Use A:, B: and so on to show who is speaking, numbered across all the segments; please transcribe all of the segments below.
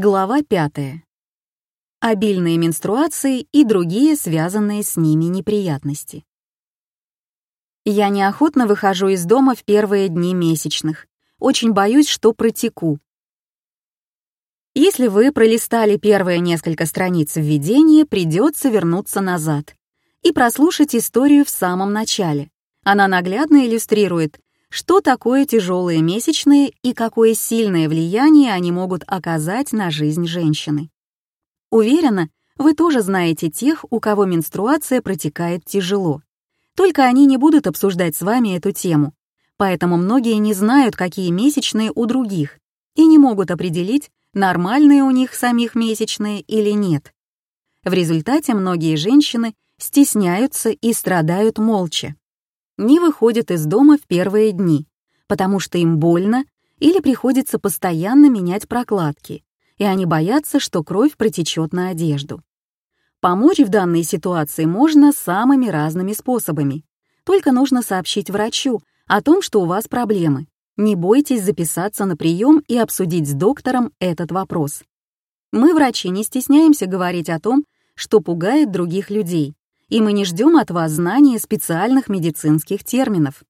A: Глава 5. Обильные менструации и другие связанные с ними неприятности. Я неохотно выхожу из дома в первые дни месячных. Очень боюсь, что протеку. Если вы пролистали первые несколько страниц введения, придется вернуться назад и прослушать историю в самом начале. Она наглядно иллюстрирует, что такое тяжелые месячные и какое сильное влияние они могут оказать на жизнь женщины. Уверена, вы тоже знаете тех, у кого менструация протекает тяжело. Только они не будут обсуждать с вами эту тему, поэтому многие не знают, какие месячные у других, и не могут определить, нормальные у них самих месячные или нет. В результате многие женщины стесняются и страдают молча не выходят из дома в первые дни, потому что им больно или приходится постоянно менять прокладки, и они боятся, что кровь протечет на одежду. Помочь в данной ситуации можно самыми разными способами. Только нужно сообщить врачу о том, что у вас проблемы. Не бойтесь записаться на прием и обсудить с доктором этот вопрос. Мы, врачи, не стесняемся говорить о том, что пугает других людей, и мы не ждем от вас знания специальных медицинских терминов.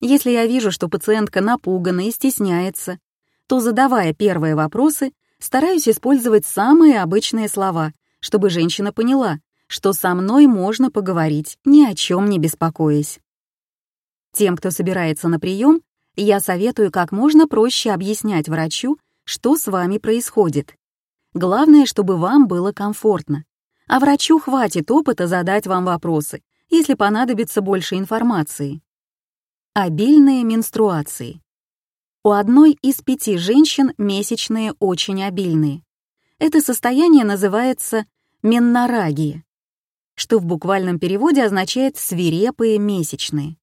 A: Если я вижу, что пациентка напугана и стесняется, то, задавая первые вопросы, стараюсь использовать самые обычные слова, чтобы женщина поняла, что со мной можно поговорить, ни о чем не беспокоясь. Тем, кто собирается на прием, я советую как можно проще объяснять врачу, что с вами происходит. Главное, чтобы вам было комфортно, а врачу хватит опыта задать вам вопросы, если понадобится больше информации. Обильные менструации. У одной из пяти женщин месячные очень обильные. Это состояние называется меннорагия, что в буквальном переводе означает «свирепые месячные».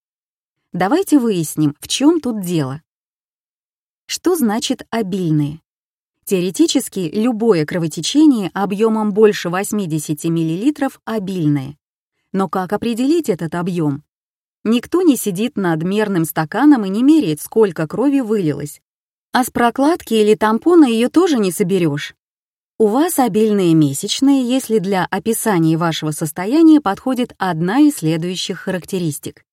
A: Давайте выясним, в чем тут дело. Что значит обильные? Теоретически любое кровотечение объемом больше 80 мл обильное. Но как определить этот объем? Никто не сидит над мерным стаканом и не меряет, сколько крови вылилось. А с прокладки или тампона ее тоже не соберешь. У вас обильные месячные, если для описания вашего состояния подходит одна из следующих характеристик.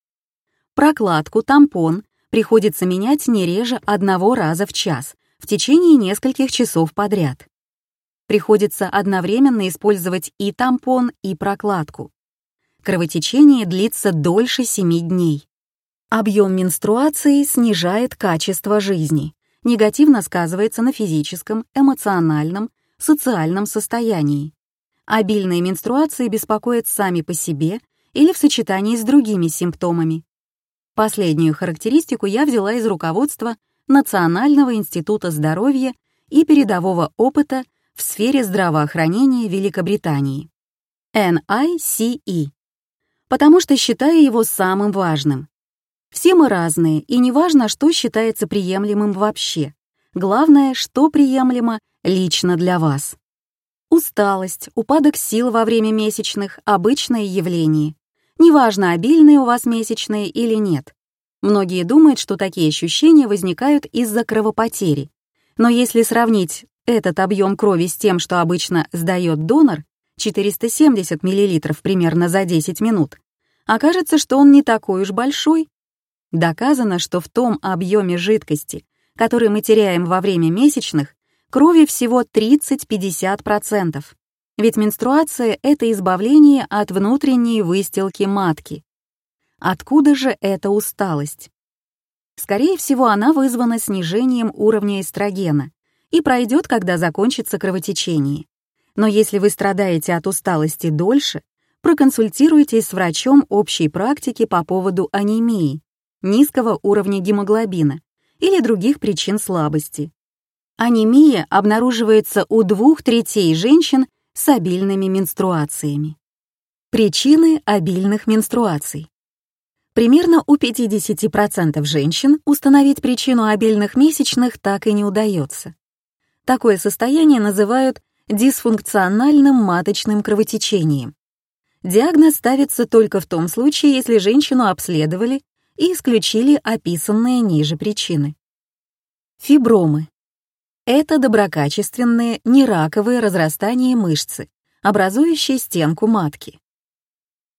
A: Прокладку, тампон приходится менять не реже одного раза в час, в течение нескольких часов подряд. Приходится одновременно использовать и тампон, и прокладку. Кровотечение длится дольше 7 дней. Объем менструации снижает качество жизни, негативно сказывается на физическом, эмоциональном, социальном состоянии. Обильные менструации беспокоят сами по себе или в сочетании с другими симптомами. Последнюю характеристику я взяла из руководства Национального института здоровья и передового опыта в сфере здравоохранения Великобритании, NICE, потому что считаю его самым важным. Все мы разные, и неважно, что считается приемлемым вообще. Главное, что приемлемо лично для вас. Усталость, упадок сил во время месячных — обычное явление. Неважно, обильные у вас месячные или нет. Многие думают, что такие ощущения возникают из-за кровопотери. Но если сравнить этот объем крови с тем, что обычно сдает донор, 470 мл примерно за 10 минут, окажется, что он не такой уж большой. Доказано, что в том объеме жидкости, который мы теряем во время месячных, крови всего 30-50%. Ведь менструация — это избавление от внутренней выстилки матки, Откуда же эта усталость? Скорее всего, она вызвана снижением уровня эстрогена и пройдет, когда закончится кровотечение. Но если вы страдаете от усталости дольше, проконсультируйтесь с врачом общей практики по поводу анемии, низкого уровня гемоглобина или других причин слабости. Анемия обнаруживается у двух третей женщин с обильными менструациями. Причины обильных менструаций. Примерно у 50% женщин установить причину обильных месячных так и не удается. Такое состояние называют дисфункциональным маточным кровотечением. Диагноз ставится только в том случае, если женщину обследовали и исключили описанные ниже причины. Фибромы. Это доброкачественные, нераковые разрастания мышцы, образующие стенку матки.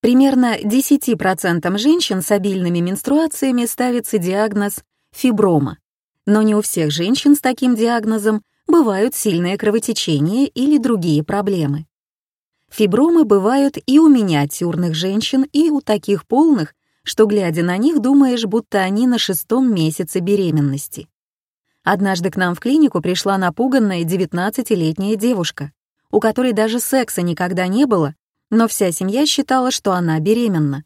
A: Примерно 10% женщин с обильными менструациями ставится диагноз фиброма, но не у всех женщин с таким диагнозом бывают сильные кровотечения или другие проблемы. Фибромы бывают и у миниатюрных женщин, и у таких полных, что, глядя на них, думаешь, будто они на шестом месяце беременности. Однажды к нам в клинику пришла напуганная 19-летняя девушка, у которой даже секса никогда не было, но вся семья считала, что она беременна.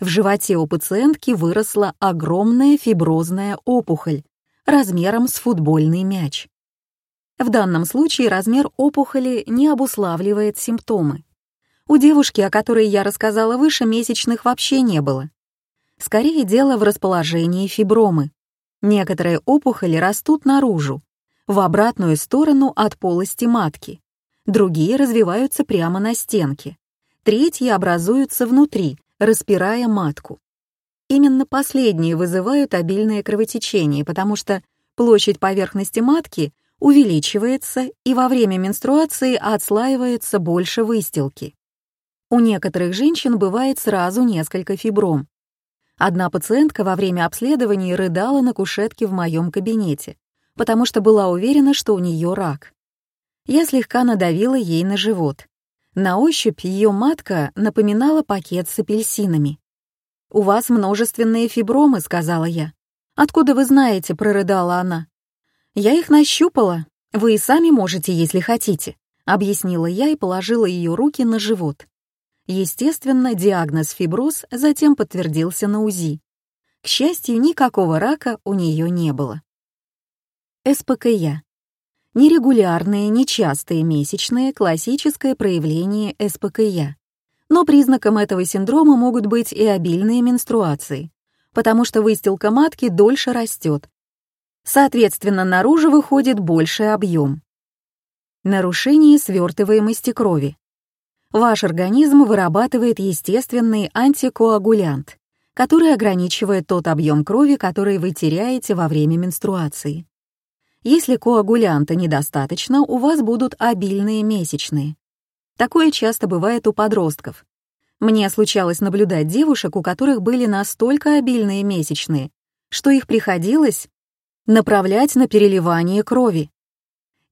A: В животе у пациентки выросла огромная фиброзная опухоль размером с футбольный мяч. В данном случае размер опухоли не обуславливает симптомы. У девушки, о которой я рассказала выше, месячных вообще не было. Скорее дело в расположении фибромы. Некоторые опухоли растут наружу, в обратную сторону от полости матки. Другие развиваются прямо на стенке. Третьи образуются внутри, распирая матку. Именно последние вызывают обильное кровотечение, потому что площадь поверхности матки увеличивается и во время менструации отслаивается больше выстилки. У некоторых женщин бывает сразу несколько фибром, Одна пациентка во время обследования рыдала на кушетке в моем кабинете, потому что была уверена, что у нее рак. Я слегка надавила ей на живот. На ощупь ее матка напоминала пакет с апельсинами. «У вас множественные фибромы», — сказала я. «Откуда вы знаете?» — прорыдала она. «Я их нащупала. Вы и сами можете, если хотите», — объяснила я и положила ее руки на живот. Естественно, диагноз фиброз затем подтвердился на УЗИ. К счастью, никакого рака у нее не было. СПКЯ. Нерегулярные, нечастые месячные – классическое проявление СПКЯ. Но признаком этого синдрома могут быть и обильные менструации, потому что выстилка матки дольше растет. Соответственно, наружу выходит больший объем. Нарушение свертываемости крови ваш организм вырабатывает естественный антикоагулянт, который ограничивает тот объем крови, который вы теряете во время менструации. Если коагулянта недостаточно, у вас будут обильные месячные. Такое часто бывает у подростков. Мне случалось наблюдать девушек, у которых были настолько обильные месячные, что их приходилось направлять на переливание крови.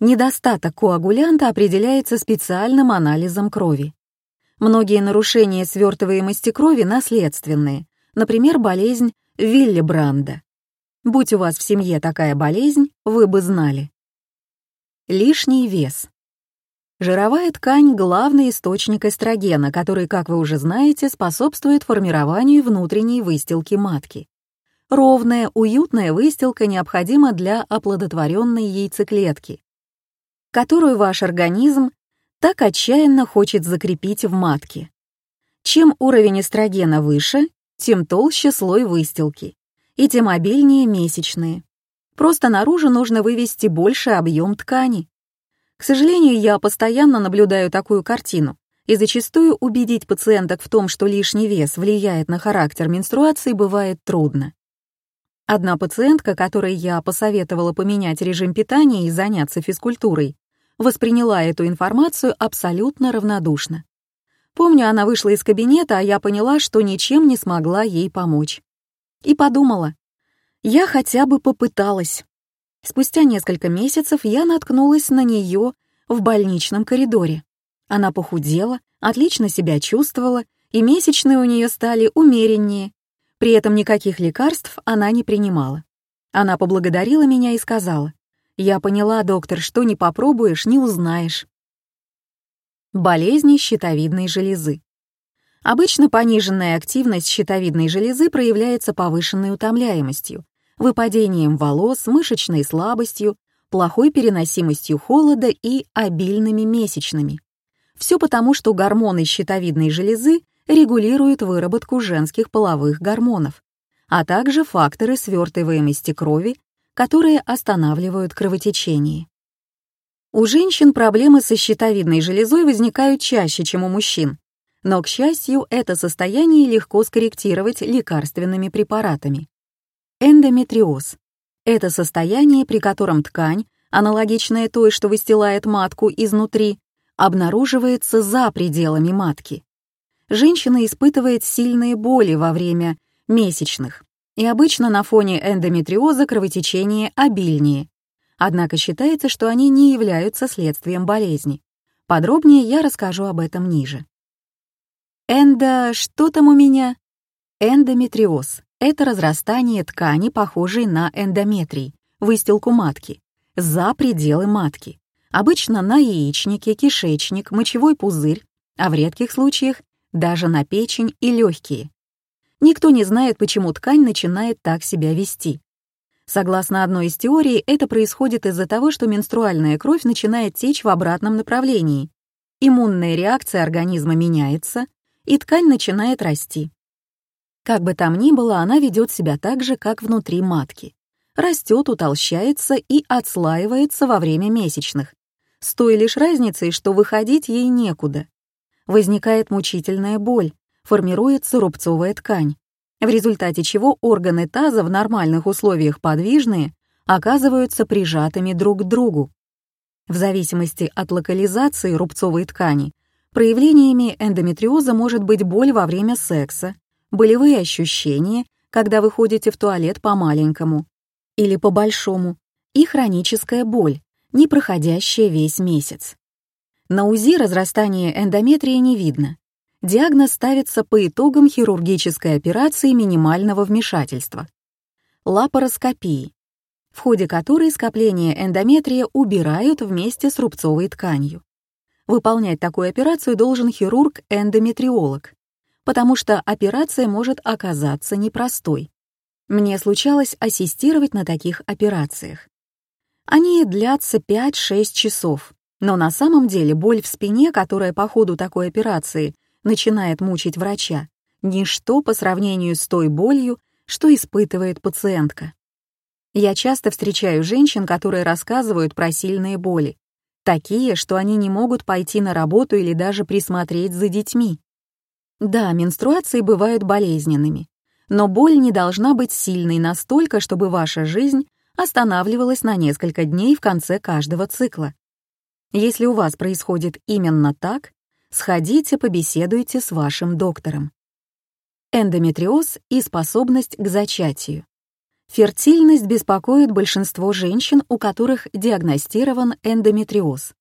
A: Недостаток коагулянта определяется специальным анализом крови. Многие нарушения свертываемости крови наследственные, например, болезнь Виллибранда. Будь у вас в семье такая болезнь, вы бы знали. Лишний вес. Жировая ткань — главный источник эстрогена, который, как вы уже знаете, способствует формированию внутренней выстилки матки. Ровная, уютная выстилка необходима для оплодотворенной яйцеклетки, которую ваш организм так отчаянно хочет закрепить в матке. Чем уровень эстрогена выше, тем толще слой выстилки, и тем обильнее месячные. Просто наружу нужно вывести больше объем ткани. К сожалению, я постоянно наблюдаю такую картину, и зачастую убедить пациенток в том, что лишний вес влияет на характер менструации, бывает трудно. Одна пациентка, которой я посоветовала поменять режим питания и заняться физкультурой, восприняла эту информацию абсолютно равнодушно. Помню, она вышла из кабинета, а я поняла, что ничем не смогла ей помочь. И подумала, я хотя бы попыталась. Спустя несколько месяцев я наткнулась на нее в больничном коридоре. Она похудела, отлично себя чувствовала, и месячные у нее стали умереннее. При этом никаких лекарств она не принимала. Она поблагодарила меня и сказала, я поняла, доктор, что не попробуешь, не узнаешь. Болезни щитовидной железы. Обычно пониженная активность щитовидной железы проявляется повышенной утомляемостью, выпадением волос, мышечной слабостью, плохой переносимостью холода и обильными месячными. Все потому, что гормоны щитовидной железы регулируют выработку женских половых гормонов, а также факторы свертываемости крови которые останавливают кровотечение. У женщин проблемы со щитовидной железой возникают чаще, чем у мужчин, но, к счастью, это состояние легко скорректировать лекарственными препаратами. Эндометриоз — это состояние, при котором ткань, аналогичная той, что выстилает матку изнутри, обнаруживается за пределами матки. Женщина испытывает сильные боли во время месячных, и обычно на фоне эндометриоза кровотечение обильнее. Однако считается, что они не являются следствием болезни. Подробнее я расскажу об этом ниже. Эндо... что там у меня? Эндометриоз — это разрастание ткани, похожей на эндометрий, выстилку матки, за пределы матки, обычно на яичнике, кишечник, мочевой пузырь, а в редких случаях даже на печень и легкие. Никто не знает, почему ткань начинает так себя вести. Согласно одной из теорий, это происходит из-за того, что менструальная кровь начинает течь в обратном направлении. Иммунная реакция организма меняется, и ткань начинает расти. Как бы там ни было, она ведет себя так же, как внутри матки. Растет, утолщается и отслаивается во время месячных. С той лишь разницей, что выходить ей некуда. Возникает мучительная боль, формируется рубцовая ткань, в результате чего органы таза в нормальных условиях подвижные оказываются прижатыми друг к другу. В зависимости от локализации рубцовой ткани, проявлениями эндометриоза может быть боль во время секса, болевые ощущения, когда вы ходите в туалет по-маленькому или по-большому, и хроническая боль, не проходящая весь месяц. На УЗИ разрастание эндометрия не видно. Диагноз ставится по итогам хирургической операции минимального вмешательства — лапароскопии, в ходе которой скопление эндометрия убирают вместе с рубцовой тканью. Выполнять такую операцию должен хирург-эндометриолог, потому что операция может оказаться непростой. Мне случалось ассистировать на таких операциях. Они длятся 5-6 часов, но на самом деле боль в спине, которая по ходу такой операции начинает мучить врача, ничто по сравнению с той болью, что испытывает пациентка. Я часто встречаю женщин, которые рассказывают про сильные боли, такие, что они не могут пойти на работу или даже присмотреть за детьми. Да, менструации бывают болезненными, но боль не должна быть сильной настолько, чтобы ваша жизнь останавливалась на несколько дней в конце каждого цикла. Если у вас происходит именно так, сходите побеседуйте с вашим доктором. Эндометриоз и способность к зачатию. Фертильность беспокоит большинство женщин, у которых диагностирован эндометриоз.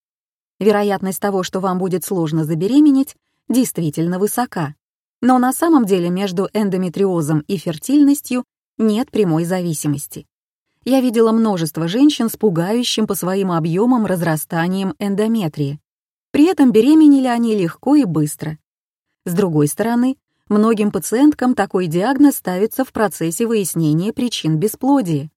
A: Вероятность того, что вам будет сложно забеременеть, действительно высока. Но на самом деле между эндометриозом и фертильностью нет прямой зависимости я видела множество женщин с пугающим по своим объемам разрастанием эндометрии. При этом беременели они легко и быстро. С другой стороны, многим пациенткам такой диагноз ставится в процессе выяснения причин бесплодия.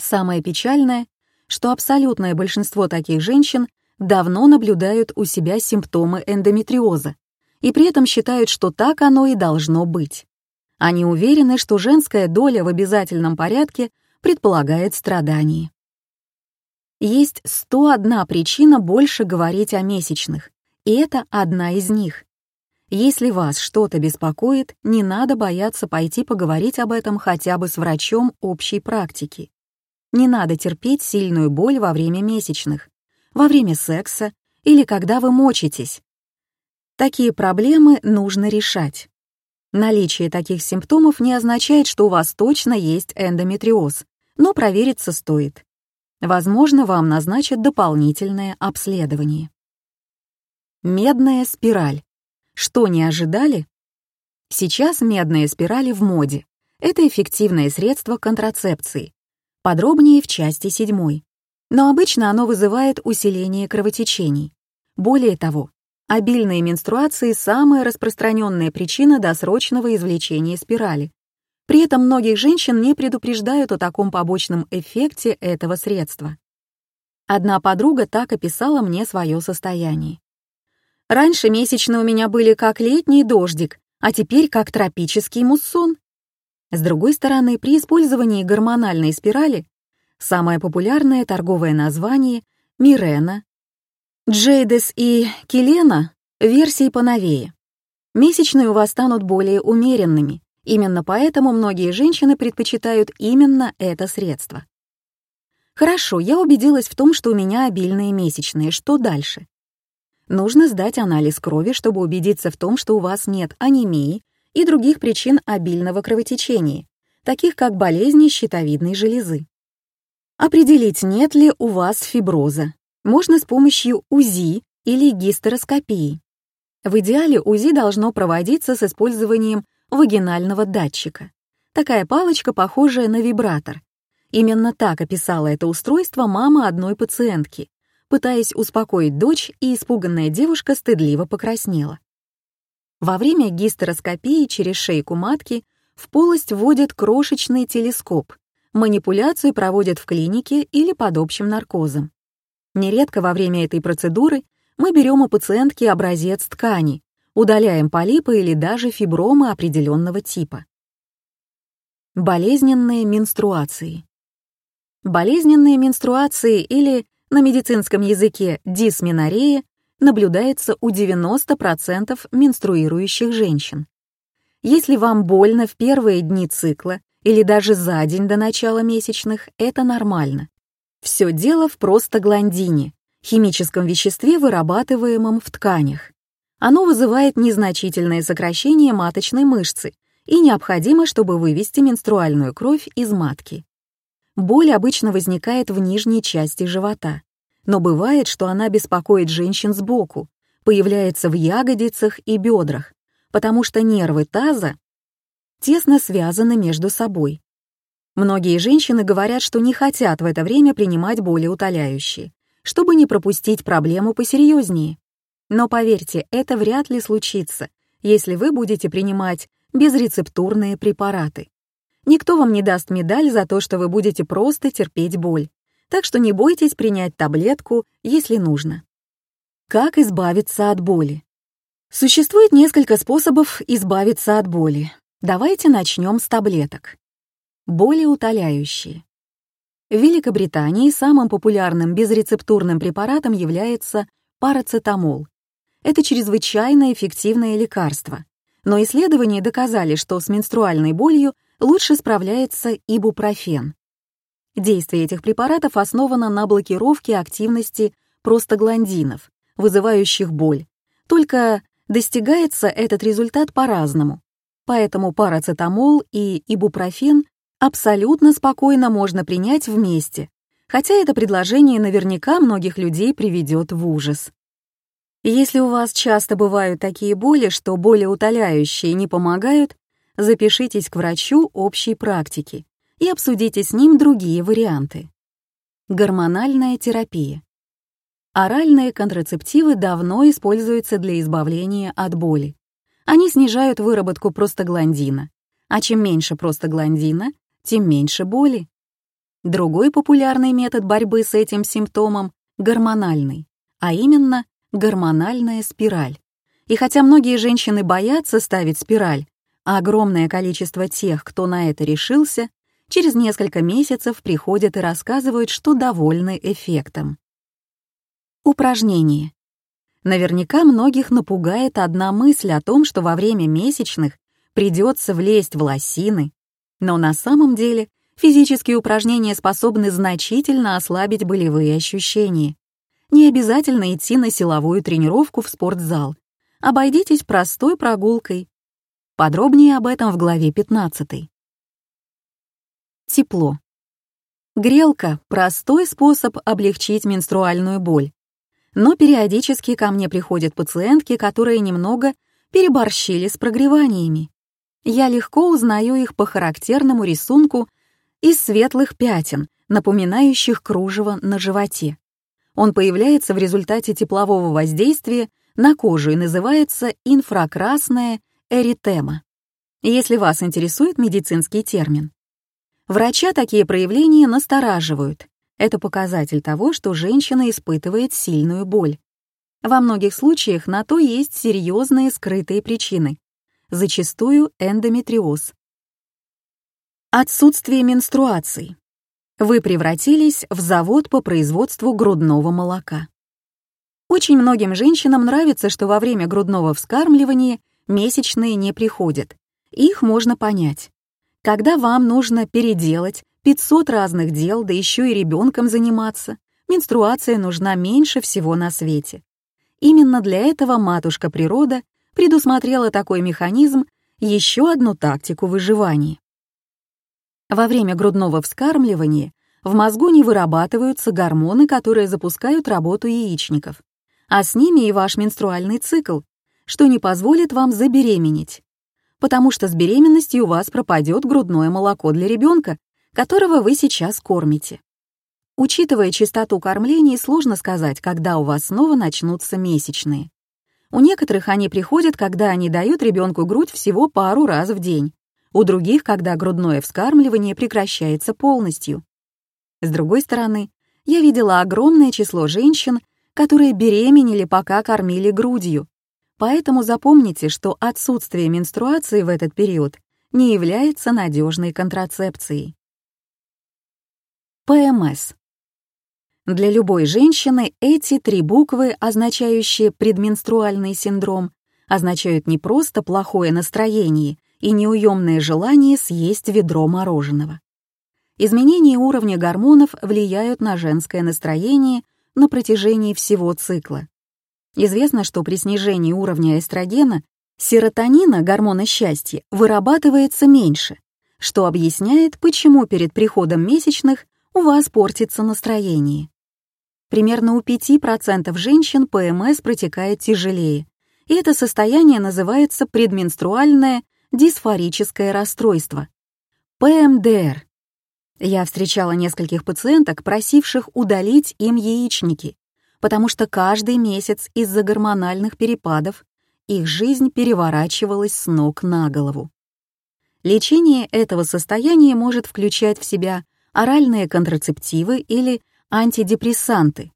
A: Самое печальное, что абсолютное большинство таких женщин давно наблюдают у себя симптомы эндометриоза и при этом считают, что так оно и должно быть. Они уверены, что женская доля в обязательном порядке предполагает страдание. Есть 101 причина больше говорить о месячных, и это одна из них. Если вас что-то беспокоит, не надо бояться пойти поговорить об этом хотя бы с врачом общей практики. Не надо терпеть сильную боль во время месячных, во время секса или когда вы мочитесь. Такие проблемы нужно решать. Наличие таких симптомов не означает, что у вас точно есть эндометриоз, но провериться стоит. Возможно, вам назначат дополнительное обследование. Медная спираль. Что не ожидали? Сейчас медные спирали в моде. Это эффективное средство контрацепции. Подробнее в части 7. Но обычно оно вызывает усиление кровотечений. Более того, Обильные менструации — самая распространенная причина досрочного извлечения спирали. При этом многих женщин не предупреждают о таком побочном эффекте этого средства. Одна подруга так описала мне свое состояние. «Раньше месячные у меня были как летний дождик, а теперь как тропический муссон». С другой стороны, при использовании гормональной спирали самое популярное торговое название — Мирена, Джейдес и Келена — версии поновее. Месячные у вас станут более умеренными, именно поэтому многие женщины предпочитают именно это средство. Хорошо, я убедилась в том, что у меня обильные месячные. Что дальше? Нужно сдать анализ крови, чтобы убедиться в том, что у вас нет анемии и других причин обильного кровотечения, таких как болезни щитовидной железы. Определить, нет ли у вас фиброза, можно с помощью УЗИ или гистероскопии. В идеале УЗИ должно проводиться с использованием вагинального датчика. Такая палочка, похожая на вибратор. Именно так описала это устройство мама одной пациентки, пытаясь успокоить дочь, и испуганная девушка стыдливо покраснела. Во время гистероскопии через шейку матки в полость вводят крошечный телескоп. Манипуляцию проводят в клинике или под общим наркозом. Нередко во время этой процедуры мы берем у пациентки образец ткани, удаляем полипы или даже фибромы определенного типа. Болезненные менструации. Болезненные менструации или на медицинском языке дисменорея наблюдается у 90% менструирующих женщин. Если вам больно в первые дни цикла или даже за день до начала месячных, это нормально. Все дело в простагландине, химическом веществе, вырабатываемом в тканях. Оно вызывает незначительное сокращение маточной мышцы и необходимо, чтобы вывести менструальную кровь из матки. Боль обычно возникает в нижней части живота, но бывает, что она беспокоит женщин сбоку, появляется в ягодицах и бедрах, потому что нервы таза тесно связаны между собой. Многие женщины говорят, что не хотят в это время принимать болеутоляющие, чтобы не пропустить проблему посерьезнее. Но поверьте, это вряд ли случится, если вы будете принимать безрецептурные препараты. Никто вам не даст медаль за то, что вы будете просто терпеть боль. Так что не бойтесь принять таблетку, если нужно. Как избавиться от боли? Существует несколько способов избавиться от боли. Давайте начнем с таблеток. Болеутоляющие. В Великобритании самым популярным безрецептурным препаратом является парацетамол. Это чрезвычайно эффективное лекарство. Но исследования доказали, что с менструальной болью лучше справляется ибупрофен. Действие этих препаратов основано на блокировке активности простагландинов, вызывающих боль. Только достигается этот результат по-разному. Поэтому парацетамол и ибупрофен абсолютно спокойно можно принять вместе, хотя это предложение наверняка многих людей приведет в ужас. Если у вас часто бывают такие боли, что болеутоляющие не помогают, запишитесь к врачу общей практики и обсудите с ним другие варианты. Гормональная терапия. Оральные контрацептивы давно используются для избавления от боли. Они снижают выработку простагландина, а чем меньше простагландина, тем меньше боли. Другой популярный метод борьбы с этим симптомом — гормональный, а именно гормональная спираль. И хотя многие женщины боятся ставить спираль, а огромное количество тех, кто на это решился, через несколько месяцев приходят и рассказывают, что довольны эффектом. Упражнение. Наверняка многих напугает одна мысль о том, что во время месячных придется влезть в лосины, но на самом деле физические упражнения способны значительно ослабить болевые ощущения. Не обязательно идти на силовую тренировку в спортзал. Обойдитесь простой прогулкой, Подробнее об этом в главе 15. Тепло. Грелка — простой способ облегчить менструальную боль. Но периодически ко мне приходят пациентки, которые немного переборщили с прогреваниями. Я легко узнаю их по характерному рисунку из светлых пятен, напоминающих кружево на животе. Он появляется в результате теплового воздействия на кожу и называется инфракрасная эритема, если вас интересует медицинский термин. Врача такие проявления настораживают. Это показатель того, что женщина испытывает сильную боль. Во многих случаях на то есть серьезные скрытые причины, зачастую эндометриоз. Отсутствие менструаций. Вы превратились в завод по производству грудного молока. Очень многим женщинам нравится, что во время грудного вскармливания месячные не приходят. Их можно понять. Когда вам нужно переделать, 500 разных дел, да еще и ребенком заниматься. Менструация нужна меньше всего на свете. Именно для этого матушка природа предусмотрела такой механизм, еще одну тактику выживания. Во время грудного вскармливания в мозгу не вырабатываются гормоны, которые запускают работу яичников, а с ними и ваш менструальный цикл, что не позволит вам забеременеть, потому что с беременностью у вас пропадет грудное молоко для ребенка, которого вы сейчас кормите. Учитывая частоту кормлений, сложно сказать, когда у вас снова начнутся месячные. У некоторых они приходят, когда они дают ребенку грудь всего пару раз в день, у других, когда грудное вскармливание прекращается полностью. С другой стороны, я видела огромное число женщин, которые беременели, пока кормили грудью. Поэтому запомните, что отсутствие менструации в этот период не является надежной контрацепцией. ПМС. Для любой женщины эти три буквы, означающие предменструальный синдром, означают не просто плохое настроение и неуемное желание съесть ведро мороженого. Изменения уровня гормонов влияют на женское настроение на протяжении всего цикла. Известно, что при снижении уровня эстрогена серотонина, гормона счастья, вырабатывается меньше, что объясняет, почему перед приходом месячных у вас портится настроение. Примерно у 5% женщин ПМС протекает тяжелее, и это состояние называется предменструальное дисфорическое расстройство. ПМДР. Я встречала нескольких пациенток, просивших удалить им яичники, потому что каждый месяц из-за гормональных перепадов их жизнь переворачивалась с ног на голову. Лечение этого состояния может включать в себя оральные контрацептивы или антидепрессанты,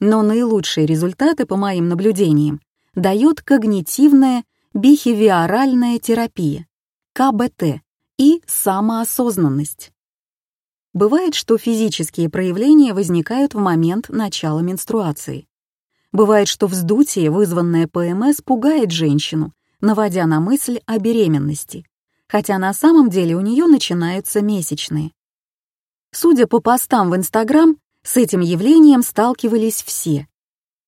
A: но наилучшие результаты, по моим наблюдениям, дает когнитивная бихевиоральная терапия, КБТ, и самоосознанность. Бывает, что физические проявления возникают в момент начала менструации. Бывает, что вздутие, вызванное ПМС, пугает женщину, наводя на мысль о беременности, хотя на самом деле у нее начинаются месячные. Судя по постам в Инстаграм, с этим явлением сталкивались все.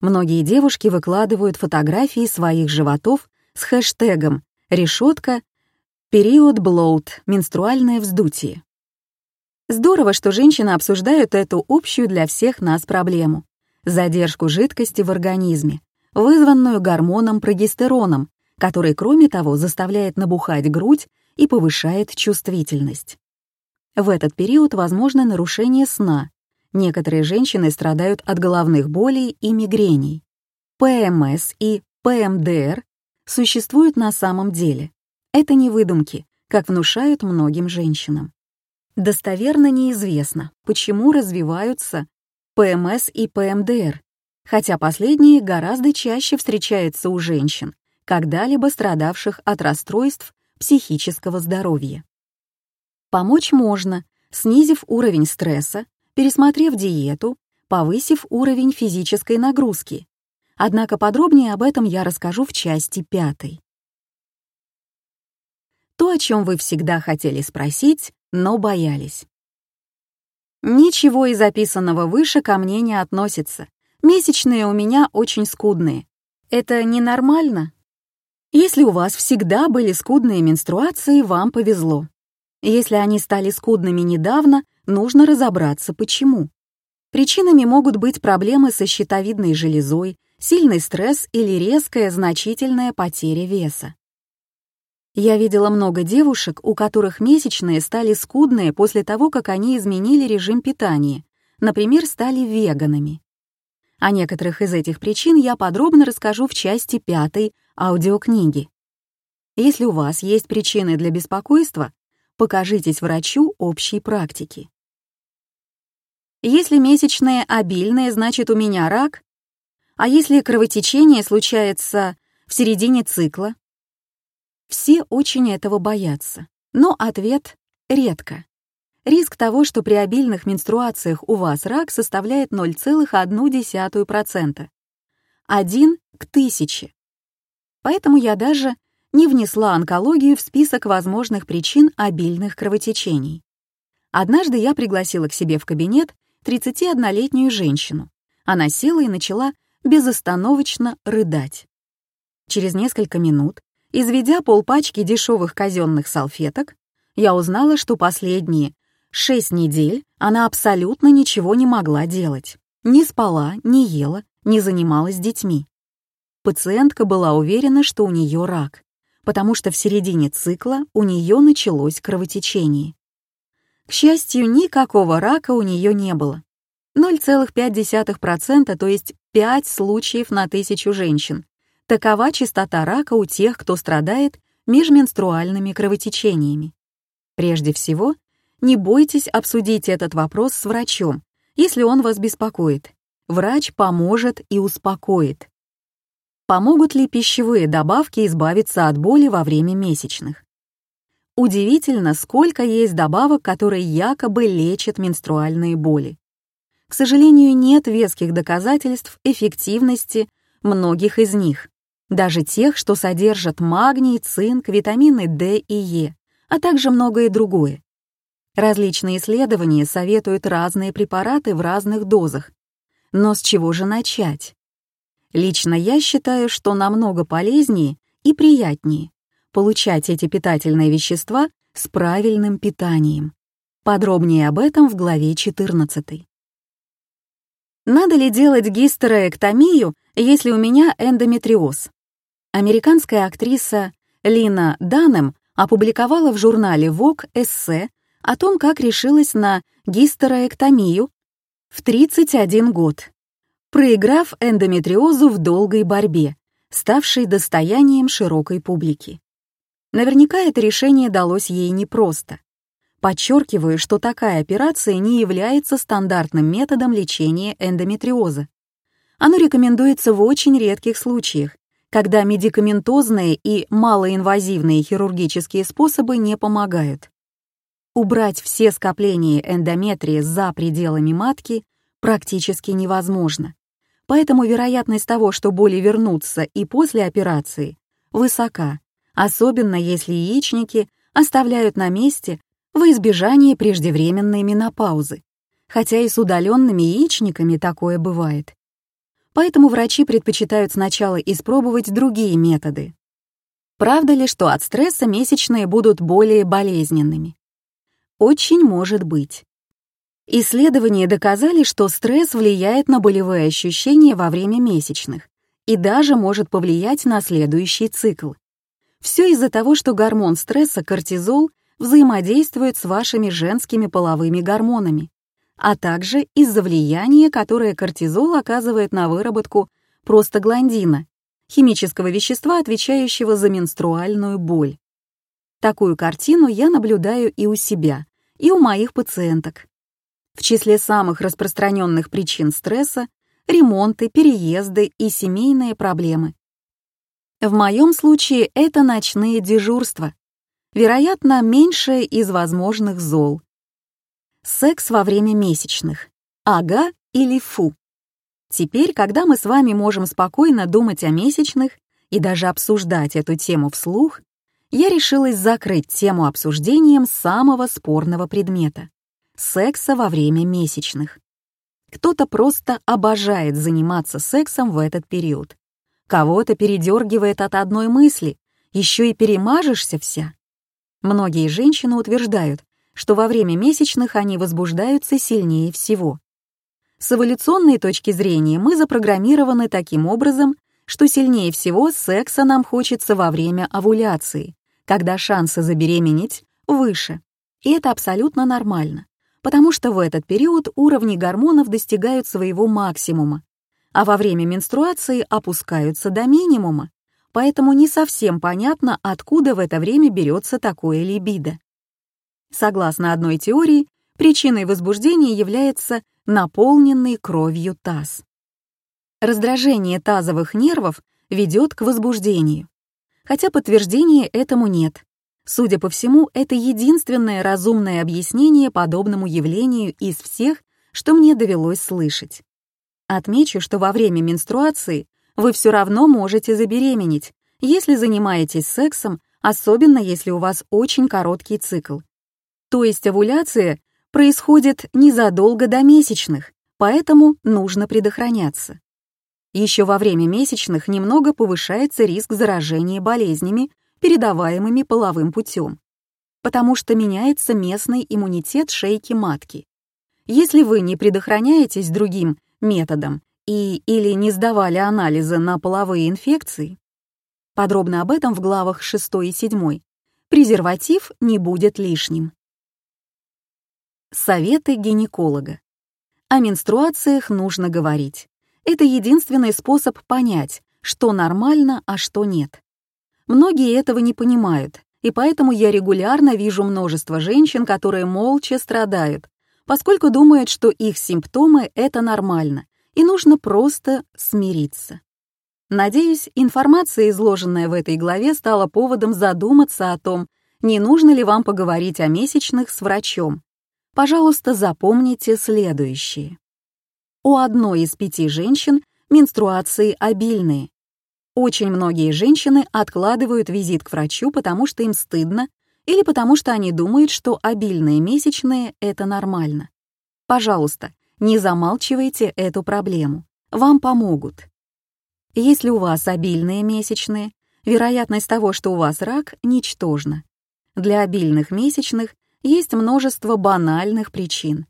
A: Многие девушки выкладывают фотографии своих животов с хэштегом «решетка», «период блоут», «менструальное вздутие». Здорово, что женщины обсуждают эту общую для всех нас проблему — задержку жидкости в организме, вызванную гормоном прогестероном, который, кроме того, заставляет набухать грудь и повышает чувствительность. В этот период возможно нарушение сна. Некоторые женщины страдают от головных болей и мигрений. ПМС и ПМДР существуют на самом деле. Это не выдумки, как внушают многим женщинам. Достоверно неизвестно, почему развиваются ПМС и ПМДР, хотя последние гораздо чаще встречаются у женщин, когда-либо страдавших от расстройств психического здоровья. Помочь можно, снизив уровень стресса, пересмотрев диету, повысив уровень физической нагрузки. Однако подробнее об этом я расскажу в части пятой. То, о чем вы всегда хотели спросить, но боялись. Ничего из записанного выше ко мне не относится. Месячные у меня очень скудные. Это ненормально? Если у вас всегда были скудные менструации, вам повезло. Если они стали скудными недавно, нужно разобраться, почему. Причинами могут быть проблемы со щитовидной железой, сильный стресс или резкая значительная потеря веса. Я видела много девушек, у которых месячные стали скудные после того, как они изменили режим питания, например, стали веганами. О некоторых из этих причин я подробно расскажу в части пятой аудиокниги. Если у вас есть причины для беспокойства, покажитесь врачу общей практики. Если месячные обильные, значит у меня рак? А если кровотечение случается в середине цикла? Все очень этого боятся, но ответ — редко. Риск того, что при обильных менструациях у вас рак, составляет 0,1%. Один к тысяче. Поэтому я даже не внесла онкологию в список возможных причин обильных кровотечений. Однажды я пригласила к себе в кабинет 31-летнюю женщину. Она села и начала безостановочно рыдать. Через несколько минут, изведя полпачки дешевых казенных салфеток, я узнала, что последние шесть недель она абсолютно ничего не могла делать. Не спала, не ела, не занималась детьми. Пациентка была уверена, что у нее рак, потому что в середине цикла у нее началось кровотечение. К счастью, никакого рака у нее не было. 0,5%, то есть 5 случаев на тысячу женщин. Такова частота рака у тех, кто страдает межменструальными кровотечениями. Прежде всего, не бойтесь обсудить этот вопрос с врачом, если он вас беспокоит. Врач поможет и успокоит. Помогут ли пищевые добавки избавиться от боли во время месячных? Удивительно, сколько есть добавок, которые якобы лечат менструальные боли. К сожалению, нет веских доказательств эффективности многих из них, даже тех, что содержат магний, цинк, витамины D и Е, а также многое другое. Различные исследования советуют разные препараты в разных дозах. Но с чего же начать? Лично я считаю, что намного полезнее и приятнее получать эти питательные вещества с правильным питанием. Подробнее об этом в главе 14. Надо ли делать гистерэктомию, если у меня эндометриоз? Американская актриса Лина Данем опубликовала в журнале Vogue эссе о том, как решилась на гистерэктомию в 31 год проиграв эндометриозу в долгой борьбе, ставшей достоянием широкой публики. Наверняка это решение далось ей непросто. Подчеркиваю, что такая операция не является стандартным методом лечения эндометриоза. Оно рекомендуется в очень редких случаях, когда медикаментозные и малоинвазивные хирургические способы не помогают. Убрать все скопления эндометрия за пределами матки практически невозможно поэтому вероятность того, что боли вернутся и после операции, высока, особенно если яичники оставляют на месте во избежание преждевременной менопаузы, хотя и с удаленными яичниками такое бывает. Поэтому врачи предпочитают сначала испробовать другие методы. Правда ли, что от стресса месячные будут более болезненными? Очень может быть. Исследования доказали, что стресс влияет на болевые ощущения во время месячных и даже может повлиять на следующий цикл. Все из-за того, что гормон стресса кортизол взаимодействует с вашими женскими половыми гормонами, а также из-за влияния, которое кортизол оказывает на выработку простагландина, химического вещества, отвечающего за менструальную боль. Такую картину я наблюдаю и у себя, и у моих пациенток. В числе самых распространенных причин стресса — ремонты, переезды и семейные проблемы. В моем случае это ночные дежурства. Вероятно, меньшее из возможных зол. Секс во время месячных. Ага или фу. Теперь, когда мы с вами можем спокойно думать о месячных и даже обсуждать эту тему вслух, я решилась закрыть тему обсуждением самого спорного предмета секса во время месячных. Кто-то просто обожает заниматься сексом в этот период. Кого-то передергивает от одной мысли, еще и перемажешься вся. Многие женщины утверждают, что во время месячных они возбуждаются сильнее всего. С эволюционной точки зрения мы запрограммированы таким образом, что сильнее всего секса нам хочется во время овуляции, когда шансы забеременеть выше. И это абсолютно нормально потому что в этот период уровни гормонов достигают своего максимума, а во время менструации опускаются до минимума, поэтому не совсем понятно, откуда в это время берется такое либидо. Согласно одной теории, причиной возбуждения является наполненный кровью таз. Раздражение тазовых нервов ведет к возбуждению, хотя подтверждения этому нет. Судя по всему, это единственное разумное объяснение подобному явлению из всех, что мне довелось слышать. Отмечу, что во время менструации вы все равно можете забеременеть, если занимаетесь сексом, особенно если у вас очень короткий цикл. То есть овуляция происходит незадолго до месячных, поэтому нужно предохраняться. Еще во время месячных немного повышается риск заражения болезнями, передаваемыми половым путем, потому что меняется местный иммунитет шейки матки. Если вы не предохраняетесь другим методом и или не сдавали анализы на половые инфекции, подробно об этом в главах 6 и 7, презерватив не будет лишним. Советы гинеколога. О менструациях нужно говорить. Это единственный способ понять, что нормально, а что нет. Многие этого не понимают, и поэтому я регулярно вижу множество женщин, которые молча страдают, поскольку думают, что их симптомы — это нормально, и нужно просто смириться. Надеюсь, информация, изложенная в этой главе, стала поводом задуматься о том, не нужно ли вам поговорить о месячных с врачом. Пожалуйста, запомните следующее. У одной из пяти женщин менструации обильные. Очень многие женщины откладывают визит к врачу, потому что им стыдно или потому что они думают, что обильные месячные — это нормально. Пожалуйста, не замалчивайте эту проблему. Вам помогут. Если у вас обильные месячные, вероятность того, что у вас рак, ничтожна. Для обильных месячных есть множество банальных причин.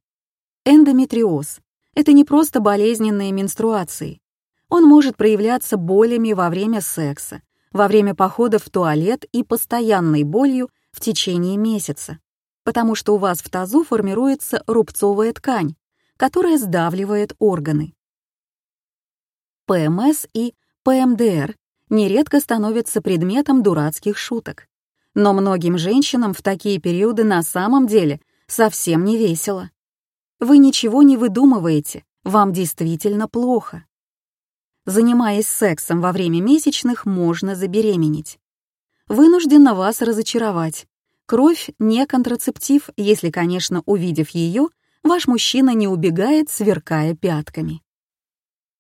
A: Эндометриоз — это не просто болезненные менструации. Он может проявляться болями во время секса, во время похода в туалет и постоянной болью в течение месяца, потому что у вас в тазу формируется рубцовая ткань, которая сдавливает органы. ПМС и ПМДР нередко становятся предметом дурацких шуток. Но многим женщинам в такие периоды на самом деле совсем не весело. Вы ничего не выдумываете, вам действительно плохо. Занимаясь сексом во время месячных, можно забеременеть. Вынуждена вас разочаровать. Кровь не контрацептив, если, конечно, увидев ее, ваш мужчина не убегает, сверкая пятками.